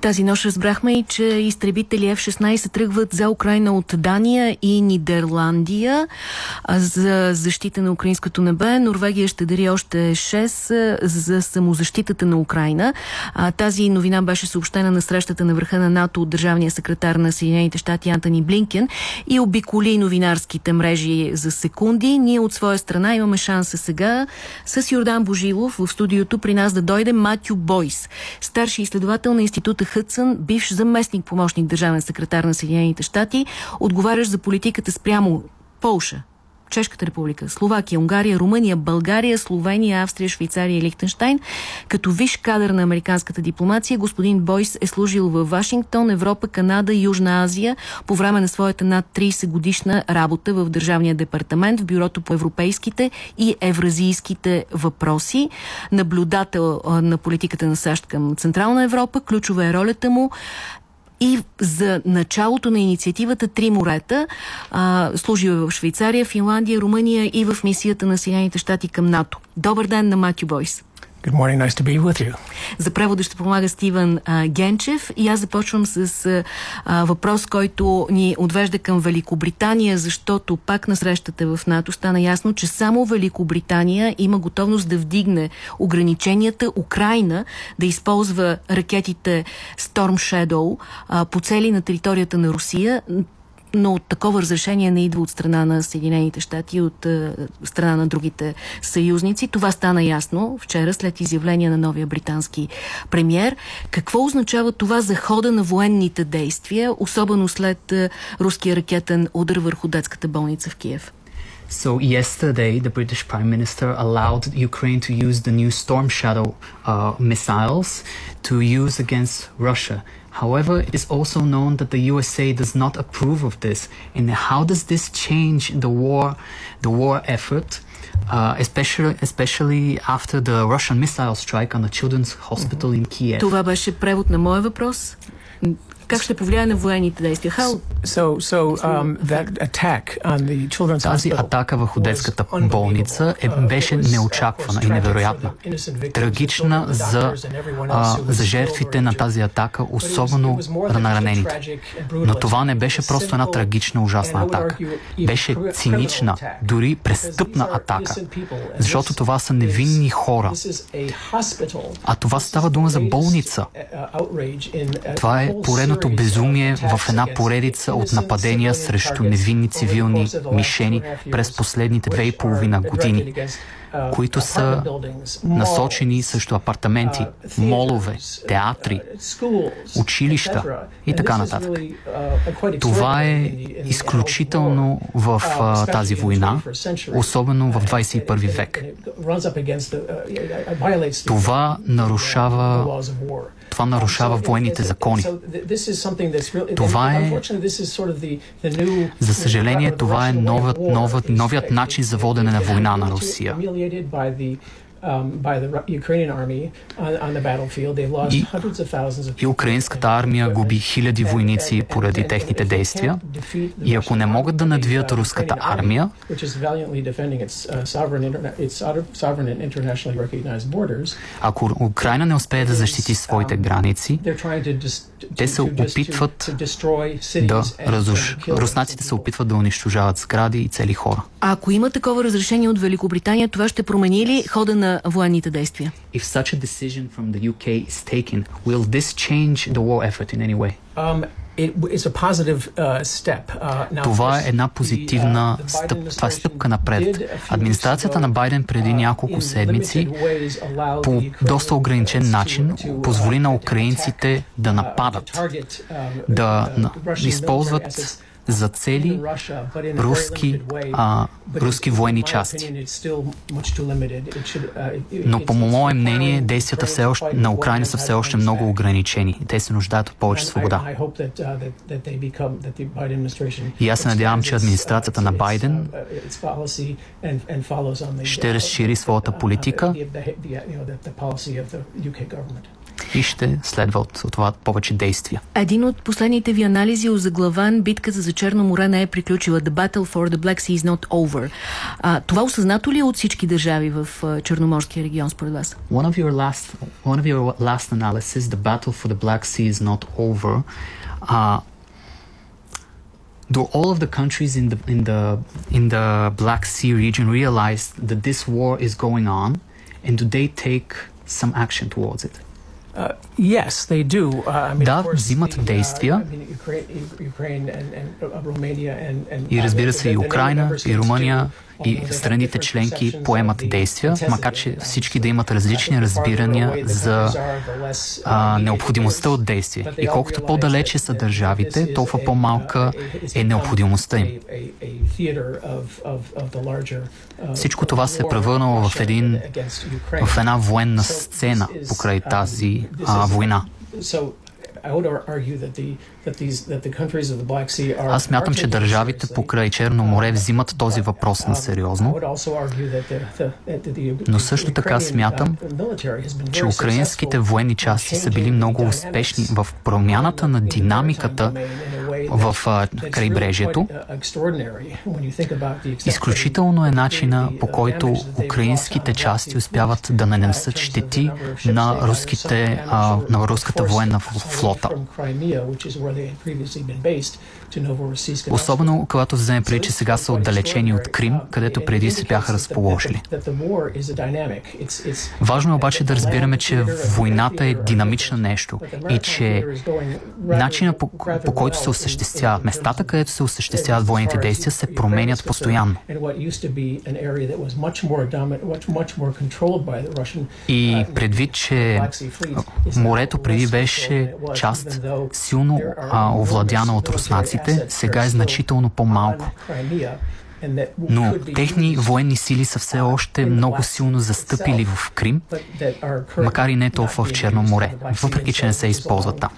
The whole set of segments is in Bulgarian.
Тази нощ разбрахме и, че изтребители F-16 тръгват за Украина от Дания и Нидерландия за защита на украинското небе. Норвегия ще дари още 6 за самозащитата на Украина. Тази новина беше съобщена на срещата на върха на НАТО от държавния секретар на Съединените щати Антони Блинкен и обиколи новинарските мрежи за секунди. Ние от своя страна имаме шанса сега с Йордан Божилов в студиото при нас да дойде Матю Бойс, старши изследовател на института Хътсън, бивш заместник помощник държавен секретар на Съединените щати, отговарящ за политиката спрямо Полша, Чешката република, Словакия, Унгария, Румъния, България, Словения, Австрия, Швейцария и Лихтенштайн. Като виш кадър на американската дипломация, господин Бойс е служил в Вашингтон, Европа, Канада Южна Азия по време на своята над 30 годишна работа в Държавния департамент в Бюрото по европейските и евразийските въпроси. Наблюдател на политиката на САЩ към Централна Европа. Ключова е ролята му и за началото на инициативата Три морета. А, служи в Швейцария, Финландия, Румъния и в мисията на Съединените щати към НАТО. Добър ден на Матю Бойс. Good morning, nice to be with you. За превода ще помага Стивън а, Генчев и аз започвам с а, въпрос, който ни отвежда към Великобритания, защото пак на срещата в НАТО стана ясно, че само Великобритания има готовност да вдигне ограниченията Украина да използва ракетите Storm Shadow а, по цели на територията на Русия но такова разрешение не идва от страна на Съединените щати, от е, страна на другите съюзници. Това стана ясно вчера след изявление на новия британски премьер. Какво означава това за хода на военните действия, особено след е, руския ракетен удар върху детската болница в Киев? So yesterday, the British Prime Minister allowed Ukraine to use the new Storm Shadow uh, missiles to use against Russia. However, it is also known that the USA does not approve of this. And how does this change the war, the war effort, uh, especially, especially after the Russian missile strike on the Children's Hospital in Kiev? Това беше превод на моя въпрос. Как ще повлияе на военните действия? How... So, so, um, that attack on the children's Тази атака върху детската болница е, беше неочаквана и невероятна. Трагична за, а, за жертвите на тази атака, особено на ранените. Но това не беше просто една трагична, ужасна атака. Беше цинична, дори престъпна атака. Защото това са невинни хора. А това става дума за болница. Това е поредното пълното безумие в една поредица от нападения срещу невинни цивилни мишени през последните две и половина години които са насочени срещу апартаменти, молове, театри, училища и така нататък. Това е изключително в а, тази война, особено в 21 век. Това нарушава това нарушава военните закони. Това е, за съжаление, това е новият, новият, новият начин за водене на война на Русия. И, и украинската армия губи хиляди войници поради техните действия. И ако не могат да надвият руската армия, ако Украина не успее да защити своите граници, те се опитват да разруш... Руснаците се опитват да унищожават сгради и цели хора. А ако има такова разрешение от Великобритания, това ще промени ли хода на военните действия? If such a decision from the UK is taken, will this change the war effort in any way? Um, това е една позитивна стъп, това е стъпка напред. Администрацията на Байден преди няколко седмици по доста ограничен начин позволи на украинците да нападат, да използват за цели руски, а, руски военни части. Но по мое мнение, действията все още, на Украина са все още много ограничени. Те се нуждаят от повече свобода. И аз се надявам, че администрацията на Байден ще разшири своята политика и ще следва от, от това повече действия. Един от последните ви анализи е озаглаван битката за Черно море не е приключила. The battle for the Black Sea is not over. А, това осъзнато ли е от всички държави в Черноморския регион според вас? One of your last, one of your last analysis, the battle for the Black Sea is not over. Uh, do all of the countries in the in the in the Black Sea region realize that this war is going on, and do they take some action towards it? Да, of course, взимат the, uh, действия. I mean, Ukraine, Ukraine and, and uh, Romania and, and И разбира uh, се, и the- the Украина, members и states Румъния, do, и страните членки поемат действия, макар че всички да имат различни разбирания за uh, а, необходимостта от действие. И колкото по-далече са държавите, толкова по-малка uh, е необходимостта им. uh, Всичко това се е превърнало в един в една военна сцена покрай um, тази а, война. Аз смятам, are че държавите покрай Черно море взимат този въпрос на um, сериозно. Но също така смятам, uh, че украинските военни части са били много успешни в промяната на динамиката в крайбрежието. uh, Изключително е начина по uh, който украинските части успяват да uh, нанесат щети на руските, на руската военна флота. Особено когато вземе преди, че сега са отдалечени от Крим, където преди се бяха разположили. Важно е обаче да разбираме, че войната е динамично нещо и че начина по, по който се осъществяват, местата, където се осъществяват военните действия, се променят постоянно. И предвид, че морето преди беше част силно овладяна от руснаците, сега е значително по-малко. Но техни военни сили са все още много силно застъпили в Крим, макар и не толкова в Черно море, въпреки че не се използват там.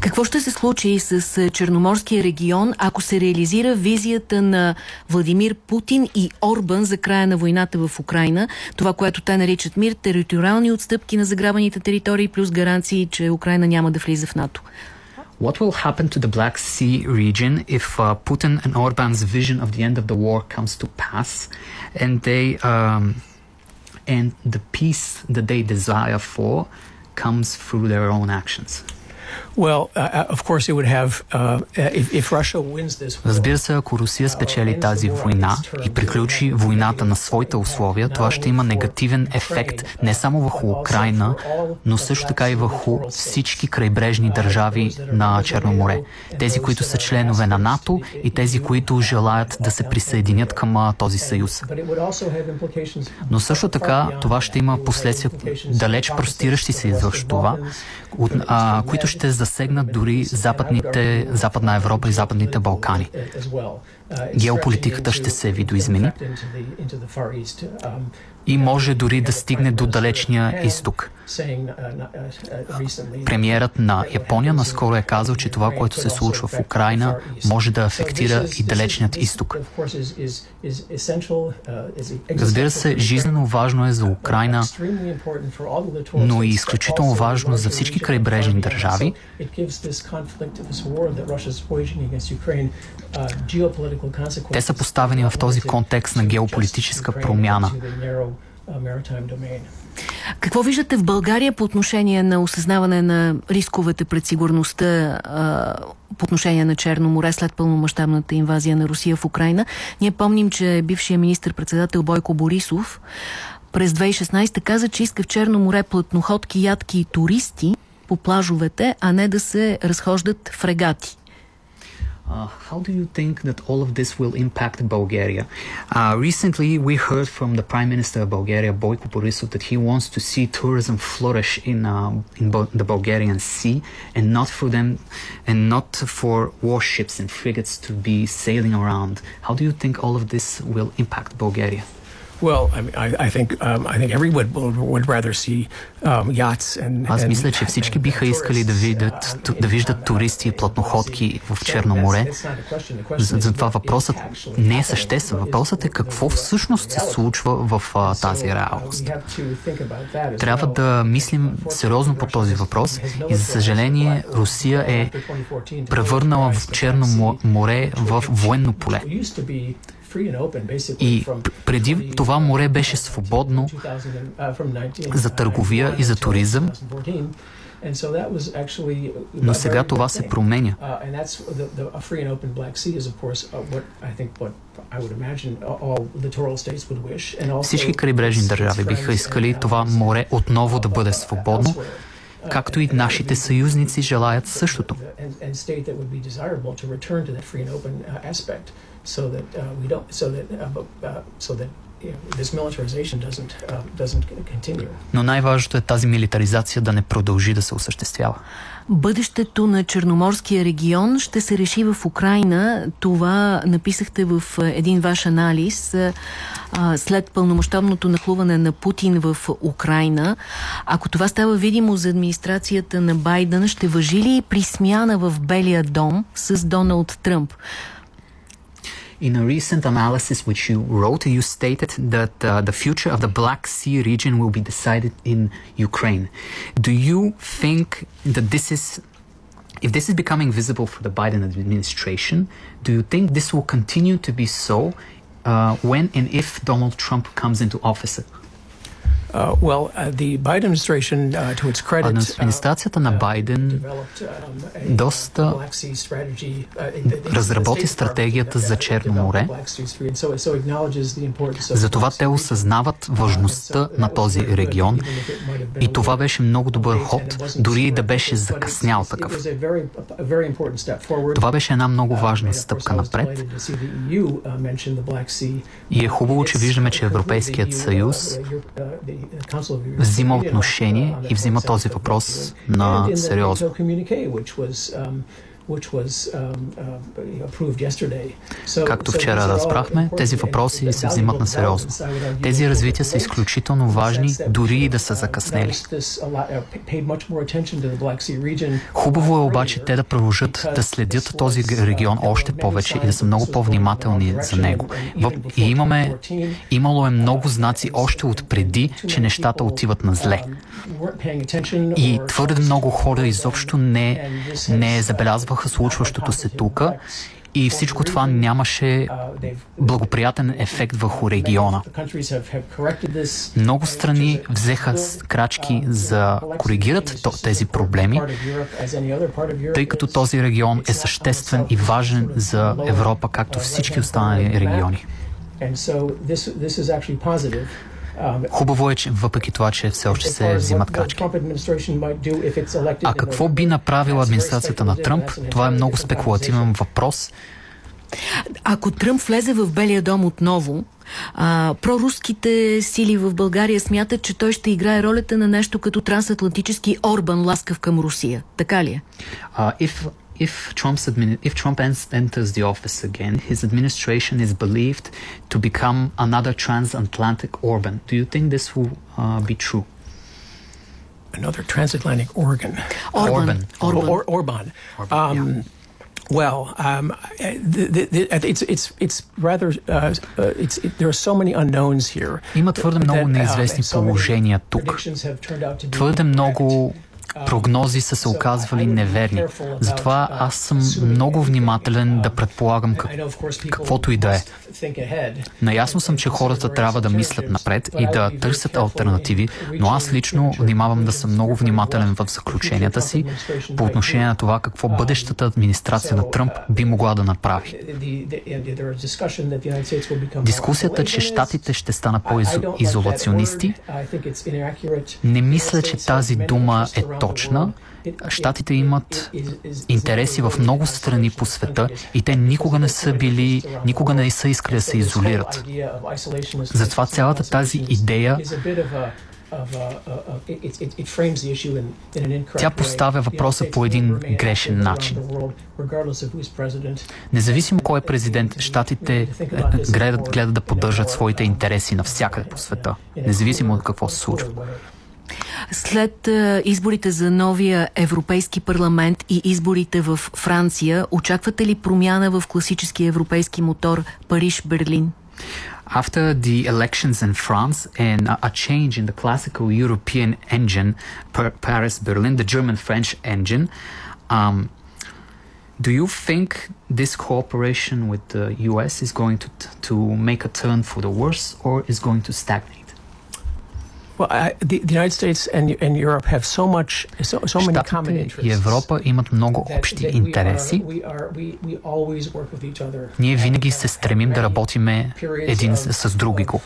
Какво ще се случи с Черноморския регион, ако се реализира визията на Владимир Путин и Орбан за края на войната в Украина? Това, което те наричат мир, териториални отстъпки на заграбаните територии, плюс гаранции, че Украина няма да влиза в НАТО. What will happen to the Black Sea region if uh, Putin and Orban's vision of the end of the war comes to pass, and they um, and the peace that they desire for comes through their own actions? Well, uh, of course, it would have uh, if, if Russia wins this war, Разбира се, ако Русия спечели тази война и приключи войната на своите условия, това ще има негативен ефект не само върху Украина, но също така и върху всички крайбрежни държави на Черно море. Тези, които са членове на НАТО и тези, които желаят да се присъединят към този съюз. Но също така това ще има последствия далеч простиращи се извърши това, които ще засегнат дори западните, Западна Европа и Западните Балкани. Геополитиката ще се видоизмени и може дори да стигне до далечния изток. Премиерът на Япония наскоро е казал, че това, което се случва в Украина, може да афектира и далечният изток. Разбира се, жизненно важно е за Украина, но и изключително важно за всички крайбрежни държави. Те са поставени в този контекст на геополитическа промяна. Какво виждате в България по отношение на осъзнаване на рисковете пред сигурността а, по отношение на Черно море след пълномащабната инвазия на Русия в Украина? Ние помним, че бившия министр-председател Бойко Борисов през 2016 каза, че иска в Черно море плътноходки, ядки и туристи по плажовете, а не да се разхождат фрегати. Uh, how do you think that all of this will impact Bulgaria? Uh, recently, we heard from the Prime Minister of Bulgaria, Boyko Borisov, that he wants to see tourism flourish in uh, in Bo- the Bulgarian Sea, and not for them, and not for warships and frigates to be sailing around. How do you think all of this will impact Bulgaria? Well, I, mean, I, I think um, I think everyone would, would rather see um, yachts and. Аз мисля, че всички биха искали да видят, да виждат туристи и платноходки в Черно море. Затова въпросът не е съществен. Въпросът е какво всъщност се случва в а, тази реалност. Трябва да мислим сериозно по този въпрос и за съжаление Русия е превърнала в Черно море в военно поле. И преди това море беше свободно за търговия и за туризъм, но сега това се променя. Всички крайбрежни държави биха искали това море отново да бъде свободно, както и нашите съюзници желаят същото so that uh, we don't so that uh, uh, so that this militarization doesn't uh, doesn't continue. Но най-важното е тази милитаризация да не продължи да се осъществява. Бъдещето на Черноморския регион ще се реши в Украина. Това написахте в един ваш анализ след пълномащабното нахлуване на Путин в Украина. Ако това става видимо за администрацията на Байден, ще въжи ли при смяна в Белия дом с Доналд Тръмп? In a recent analysis which you wrote, you stated that uh, the future of the Black Sea region will be decided in Ukraine. Do you think that this is, if this is becoming visible for the Biden administration, do you think this will continue to be so uh, when and if Donald Trump comes into office? Администрацията на Байден доста разработи стратегията за Черно море. Затова те осъзнават важността на този регион. и това беше много добър ход, дори и да беше закъснял такъв. Това беше една много важна стъпка напред. и е хубаво, че виждаме, че Европейският съюз взима отношение и взима този въпрос на сериозно. Както вчера разбрахме, тези въпроси се взимат на сериозно. Тези развития са изключително важни, дори и да са закъснели. Хубаво е обаче те да продължат да следят този регион още повече и да са много по-внимателни за него. И имаме, имало е много знаци още от преди, че нещата отиват на зле. И твърде много хора изобщо не, не забелязваха случващото се тук и всичко това нямаше благоприятен ефект върху региона. Много страни взеха крачки за коригират тези проблеми, тъй като този регион е съществен и важен за Европа, както всички останали региони. Хубаво е, че въпреки това, че все още се взимат крачки. А какво би направила администрацията на Тръмп? Това е много спекулативен въпрос. Ако Тръмп влезе в Белия дом отново, а, проруските сили в България смятат, че той ще играе ролята на нещо като трансатлантически Орбан, ласкав към Русия. Така ли е? Uh, if if Trump's if Trump enters the office again, his administration is believed to become another transatlantic Orban. Do you think this will uh, be true? Another transatlantic Orban. Orban. Orban. Or, Orban. Orban. Um, yeah. Well, um, the, the, the, it's it's it's rather uh, uh, it's it, there are so many unknowns here. Има твърде много неизвестни положения тук. Твърде много прогнози са се оказвали неверни. Затова аз съм много внимателен да предполагам как, каквото и да е. Наясно съм, че хората трябва да мислят напред и да търсят альтернативи, но аз лично внимавам да съм много внимателен в заключенията си по отношение на това какво бъдещата администрация на Тръмп би могла да направи. Дискусията, че щатите ще станат по-изолационисти, не мисля, че тази дума е точна. Щатите имат интереси в много страни по света и те никога не са били, никога не са искали да се изолират. Затова цялата тази идея Тя поставя въпроса по един грешен начин. Независимо кой е президент, щатите гледат, гледат да поддържат своите интереси навсякъде по света, независимо от какво се случва. След изборите за новия Европейски парламент и изборите в Франция, очаквате ли промяна в класическия европейски мотор Париж-Берлин? After the elections in France and a change in the classical European engine, Paris Berlin, the German French engine, um, do you think this cooperation with the US is going to, to make a turn for the worse or is going to stagnate? Щатите и Европа имат много общи интереси. Ние винаги се стремим да работиме един с други го.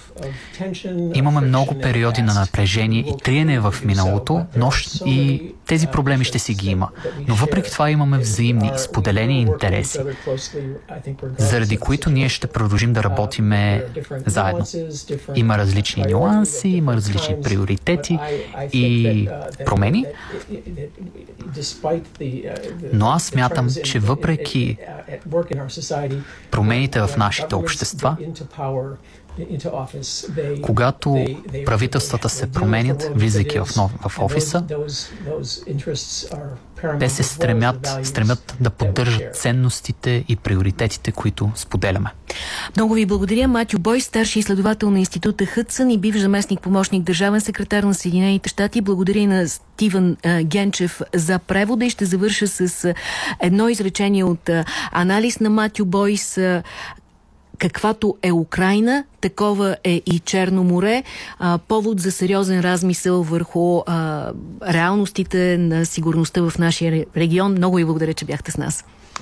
Имаме много периоди на напрежение и триене в миналото, но и тези проблеми ще си ги има. Но въпреки това имаме взаимни, споделени интереси, заради които ние ще продължим да работиме заедно. Има различни нюанси, има различни приоритети и промени, но аз смятам, че въпреки промените в нашите общества, когато правителствата се променят, влизайки в, нов, в офиса, те се стремят, стремят да поддържат ценностите и приоритетите, които споделяме. Много ви благодаря. Матю Бой, старши изследовател на института Хътсън и бивш заместник помощник държавен секретар на Съединените щати. Благодаря и на Стивън Генчев за превода и ще завърша с едно изречение от анализ на Матю Бойс каквато е Украина, такова е и Черно море. А, повод за сериозен размисъл върху а, реалностите на сигурността в нашия регион. Много ви благодаря, че бяхте с нас.